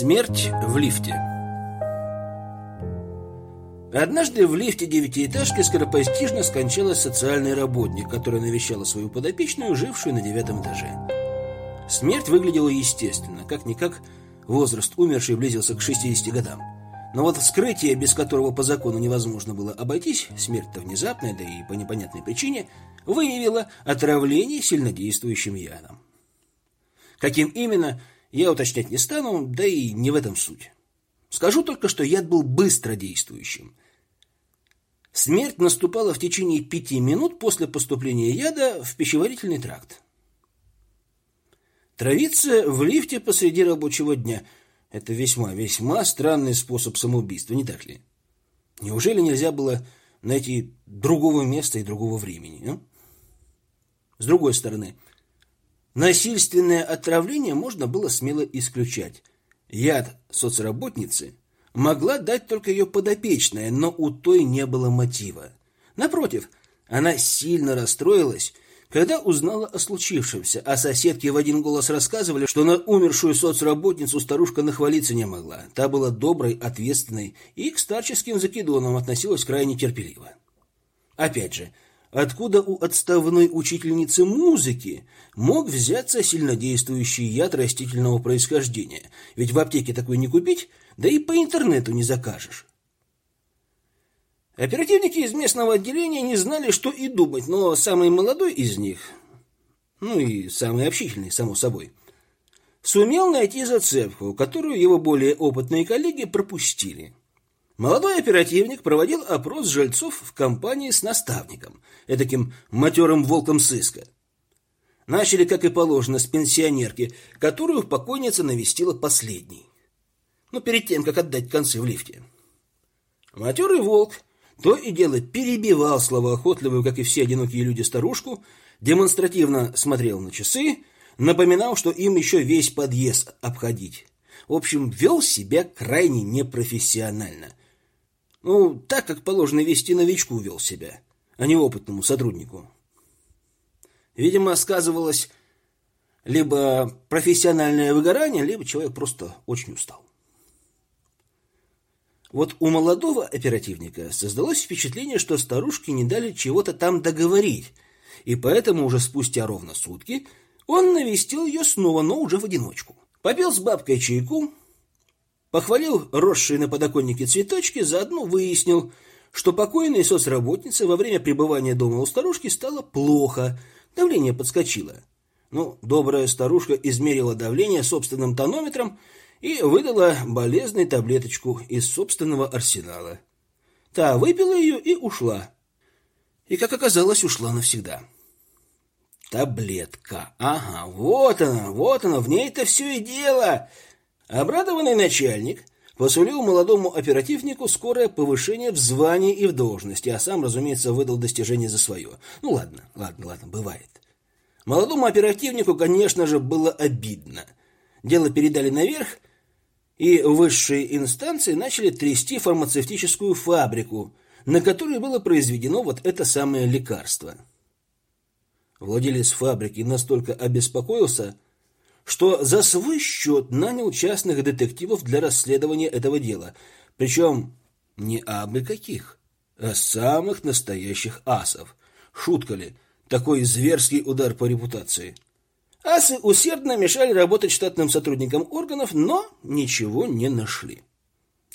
Смерть в лифте. Однажды в лифте девятиэтажки скоропостижно скончалась социальный работник, которая навещала свою подопечную, жившую на девятом этаже. Смерть выглядела естественно, как-никак возраст умершей близился к 60 годам. Но вот вскрытие, без которого по закону невозможно было обойтись, смерть-то внезапная, да и по непонятной причине, выявило отравление сильнодействующим ядом. Каким именно, я уточнять не стану, да и не в этом суть. Скажу только, что яд был быстродействующим. Смерть наступала в течение пяти минут после поступления яда в пищеварительный тракт. Травиться в лифте посреди рабочего дня – это весьма-весьма странный способ самоубийства, не так ли? Неужели нельзя было найти другого места и другого времени? А? С другой стороны – Насильственное отравление можно было смело исключать. Яд соцработницы могла дать только ее подопечная, но у той не было мотива. Напротив, она сильно расстроилась, когда узнала о случившемся, а соседки в один голос рассказывали, что на умершую соцработницу старушка нахвалиться не могла. Та была доброй, ответственной и к старческим закидонам относилась крайне терпеливо. Опять же, Откуда у отставной учительницы музыки мог взяться сильнодействующий яд растительного происхождения? Ведь в аптеке такой не купить, да и по интернету не закажешь. Оперативники из местного отделения не знали, что и думать, но самый молодой из них, ну и самый общительный, само собой, сумел найти зацепку, которую его более опытные коллеги пропустили – Молодой оперативник проводил опрос жильцов в компании с наставником, этаким матерым волком сыска. Начали, как и положено, с пенсионерки, которую покойница навестила последней. Ну, перед тем, как отдать концы в лифте. Матерый волк то и дело перебивал словоохотливую, как и все одинокие люди, старушку, демонстративно смотрел на часы, напоминал, что им еще весь подъезд обходить. В общем, вел себя крайне непрофессионально – ну, так, как положено вести новичку вел себя, а не опытному сотруднику. Видимо, сказывалось либо профессиональное выгорание, либо человек просто очень устал. Вот у молодого оперативника создалось впечатление, что старушке не дали чего-то там договорить, и поэтому уже спустя ровно сутки он навестил ее снова, но уже в одиночку. Попил с бабкой чайку, Похвалил росшие на подоконнике цветочки, заодно выяснил, что покойной соцработнице во время пребывания дома у старушки стало плохо, давление подскочило. Ну, добрая старушка измерила давление собственным тонометром и выдала болезной таблеточку из собственного арсенала. Та выпила ее и ушла. И, как оказалось, ушла навсегда. Таблетка. Ага, вот она, вот она, в ней-то все и дело. Обрадованный начальник посулил молодому оперативнику скорое повышение в звании и в должности, а сам, разумеется, выдал достижение за свое. Ну ладно, ладно, ладно, бывает. Молодому оперативнику, конечно же, было обидно. Дело передали наверх, и высшие инстанции начали трясти фармацевтическую фабрику, на которой было произведено вот это самое лекарство. Владелец фабрики настолько обеспокоился, что за свой счет нанял частных детективов для расследования этого дела. Причем не абы каких, а самых настоящих асов. Шутка ли, такой зверский удар по репутации. Асы усердно мешали работать штатным сотрудникам органов, но ничего не нашли.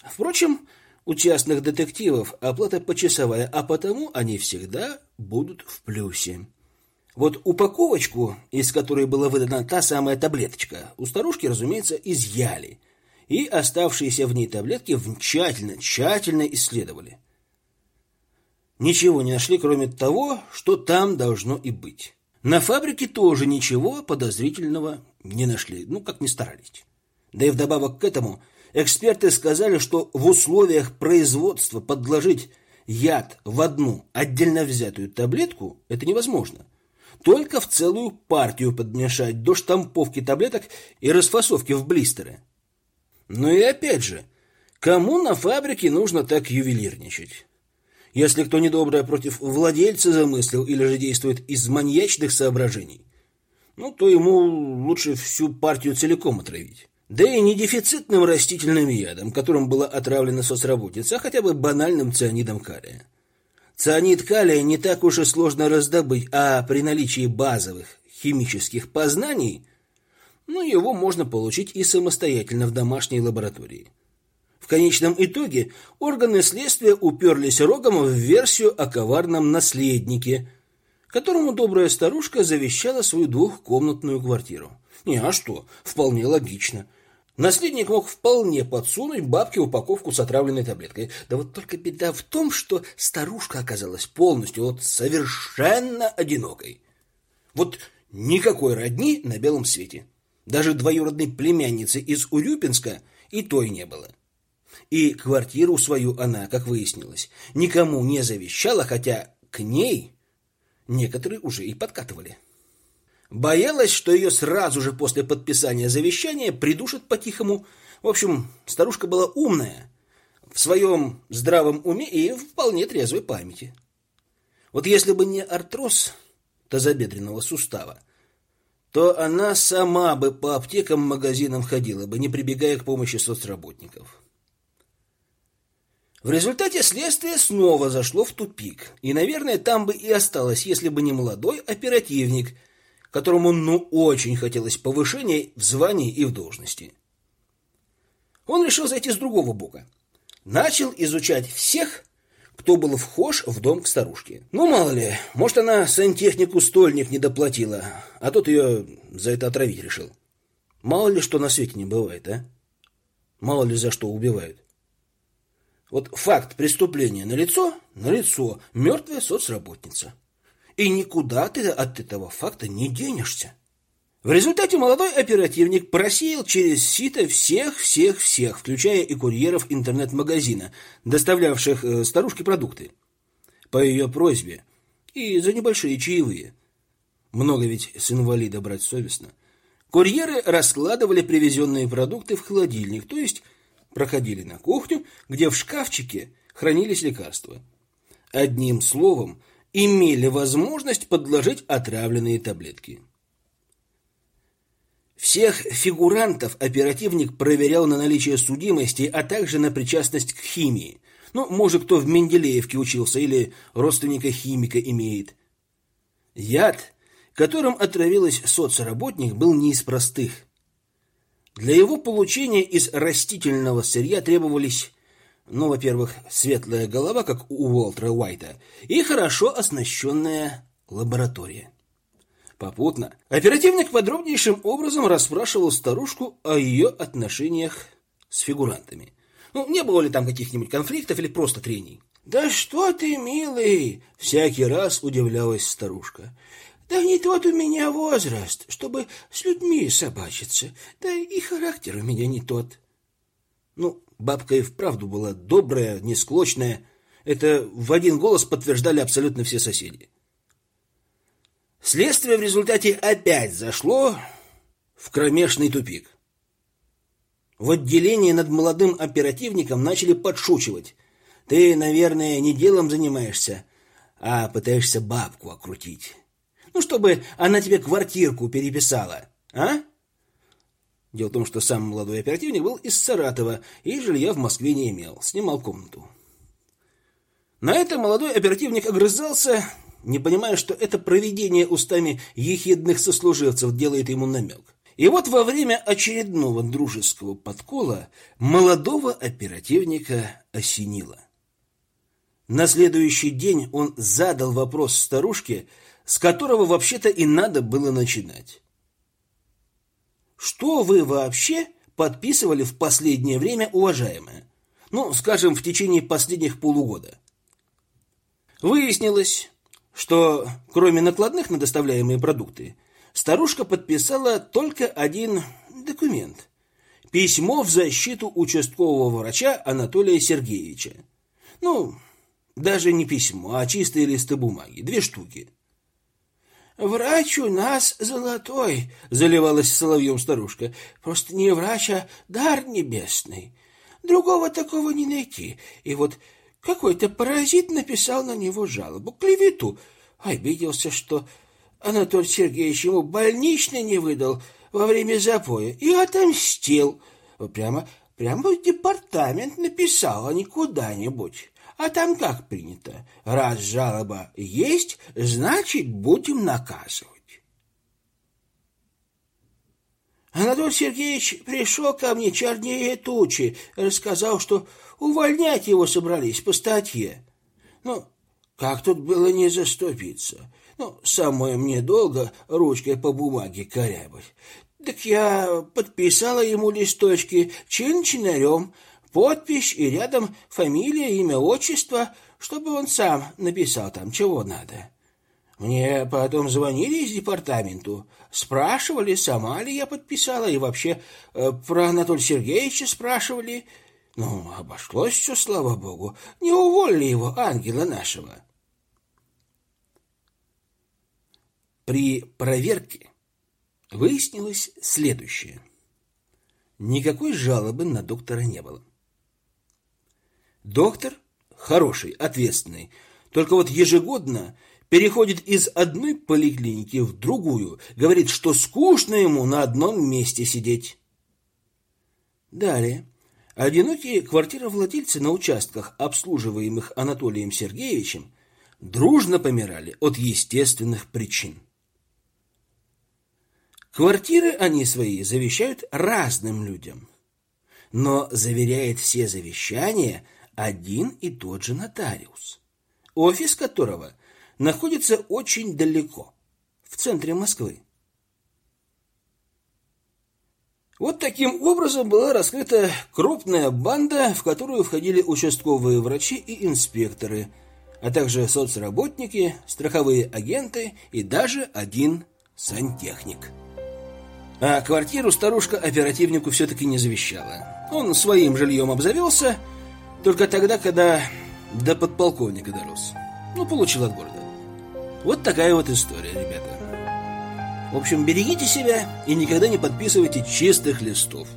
Впрочем, у частных детективов оплата почасовая, а потому они всегда будут в плюсе. Вот упаковочку, из которой была выдана та самая таблеточка, у старушки, разумеется, изъяли. И оставшиеся в ней таблетки тщательно, тщательно исследовали. Ничего не нашли, кроме того, что там должно и быть. На фабрике тоже ничего подозрительного не нашли, ну, как ни старались. Да и вдобавок к этому эксперты сказали, что в условиях производства подложить яд в одну отдельно взятую таблетку – это невозможно – только в целую партию подмешать до штамповки таблеток и расфасовки в блистеры. Ну и опять же, кому на фабрике нужно так ювелирничать? Если кто недоброе против владельца замыслил или же действует из маньячных соображений, ну, то ему лучше всю партию целиком отравить. Да и не дефицитным растительным ядом, которым была отравлена соцработница, а хотя бы банальным цианидом калия. Цианид калия не так уж и сложно раздобыть, а при наличии базовых химических познаний, ну, его можно получить и самостоятельно в домашней лаборатории. В конечном итоге органы следствия уперлись рогом в версию о коварном наследнике, которому добрая старушка завещала свою двухкомнатную квартиру. Не, а что? Вполне логично. Наследник мог вполне подсунуть бабке упаковку с отравленной таблеткой. Да вот только беда в том, что старушка оказалась полностью, вот совершенно одинокой. Вот никакой родни на белом свете. Даже двоюродной племянницы из Урюпинска и той не было. И квартиру свою она, как выяснилось, никому не завещала, хотя к ней некоторые уже и подкатывали. Боялась, что ее сразу же после подписания завещания придушат по-тихому. В общем, старушка была умная, в своем здравом уме и вполне трезвой памяти. Вот если бы не артроз тазобедренного сустава, то она сама бы по аптекам, магазинам ходила бы, не прибегая к помощи соцработников. В результате следствие снова зашло в тупик, и, наверное, там бы и осталось, если бы не молодой оперативник – которому ну очень хотелось повышения в звании и в должности. Он решил зайти с другого бока. Начал изучать всех, кто был вхож в дом к старушке. Ну, мало ли, может, она сантехнику стольник не доплатила, а тот ее за это отравить решил. Мало ли, что на свете не бывает, а? Мало ли, за что убивают. Вот факт преступления налицо, налицо, мертвая соцработница и никуда ты от этого факта не денешься. В результате молодой оперативник просеял через сито всех-всех-всех, включая и курьеров интернет-магазина, доставлявших э, старушке продукты. По ее просьбе и за небольшие чаевые. Много ведь с инвалида брать совестно. Курьеры раскладывали привезенные продукты в холодильник, то есть проходили на кухню, где в шкафчике хранились лекарства. Одним словом, имели возможность подложить отравленные таблетки. Всех фигурантов оперативник проверял на наличие судимости, а также на причастность к химии. Ну, может, кто в Менделеевке учился или родственника химика имеет. Яд, которым отравилась соцработник, был не из простых. Для его получения из растительного сырья требовались ну, во-первых, светлая голова, как у Уолтера Уайта, и хорошо оснащенная лаборатория. Попутно оперативник подробнейшим образом расспрашивал старушку о ее отношениях с фигурантами. Ну, не было ли там каких-нибудь конфликтов или просто трений? «Да что ты, милый!» — всякий раз удивлялась старушка. «Да не тот у меня возраст, чтобы с людьми собачиться. Да и характер у меня не тот». Ну, Бабка и вправду была добрая, несклочная. Это в один голос подтверждали абсолютно все соседи. Следствие в результате опять зашло в кромешный тупик. В отделении над молодым оперативником начали подшучивать. Ты, наверное, не делом занимаешься, а пытаешься бабку окрутить. Ну, чтобы она тебе квартирку переписала, а? Дело в том, что сам молодой оперативник был из Саратова и жилья в Москве не имел, снимал комнату. На это молодой оперативник огрызался, не понимая, что это проведение устами ехидных сослуживцев делает ему намек. И вот во время очередного дружеского подкола молодого оперативника осенило. На следующий день он задал вопрос старушке, с которого вообще-то и надо было начинать. Что вы вообще подписывали в последнее время, уважаемая? Ну, скажем, в течение последних полугода. Выяснилось, что кроме накладных на доставляемые продукты, старушка подписала только один документ. Письмо в защиту участкового врача Анатолия Сергеевича. Ну, даже не письмо, а чистые листы бумаги, две штуки. «Врач у нас золотой», — заливалась соловьем старушка. «Просто не врач, а дар небесный. Другого такого не найти. И вот какой-то паразит написал на него жалобу, клевету. Обиделся, что Анатолий Сергеевич ему больничный не выдал, во время запоя и отомстил. Прямо, прямо в департамент написал, а не куда-нибудь. А там как принято? Раз жалоба есть, значит, будем наказывать. Анатолий Сергеевич пришел ко мне чернее тучи, рассказал, что увольнять его собрались по статье. Ну, как тут было не заступиться? Ну, самое мне долго ручкой по бумаге корябать. Так я подписала ему листочки чин-чинарем, подпись и рядом фамилия, имя, отчество, чтобы он сам написал там, чего надо. Мне потом звонили из департаменту, спрашивали, сама ли я подписала, и вообще э, про Анатолия Сергеевича спрашивали. Ну, обошлось все, слава богу. Не уволили его, ангела нашего. При проверке выяснилось следующее. Никакой жалобы на доктора не было. Доктор хороший, ответственный, только вот ежегодно переходит из одной поликлиники в другую, говорит, что скучно ему на одном месте сидеть. Далее. Одинокие квартировладельцы на участках, обслуживаемых Анатолием Сергеевичем, дружно помирали от естественных причин. Квартиры они свои завещают разным людям, но заверяет все завещания один и тот же нотариус, офис которого – находится очень далеко, в центре Москвы. Вот таким образом была раскрыта крупная банда, в которую входили участковые врачи и инспекторы, а также соцработники, страховые агенты и даже один сантехник. А квартиру старушка оперативнику все-таки не завещала. Он своим жильем обзавелся только тогда, когда до подполковника дорос. Ну, получил от города. Вот такая вот история, ребята. В общем, берегите себя и никогда не подписывайте чистых листов.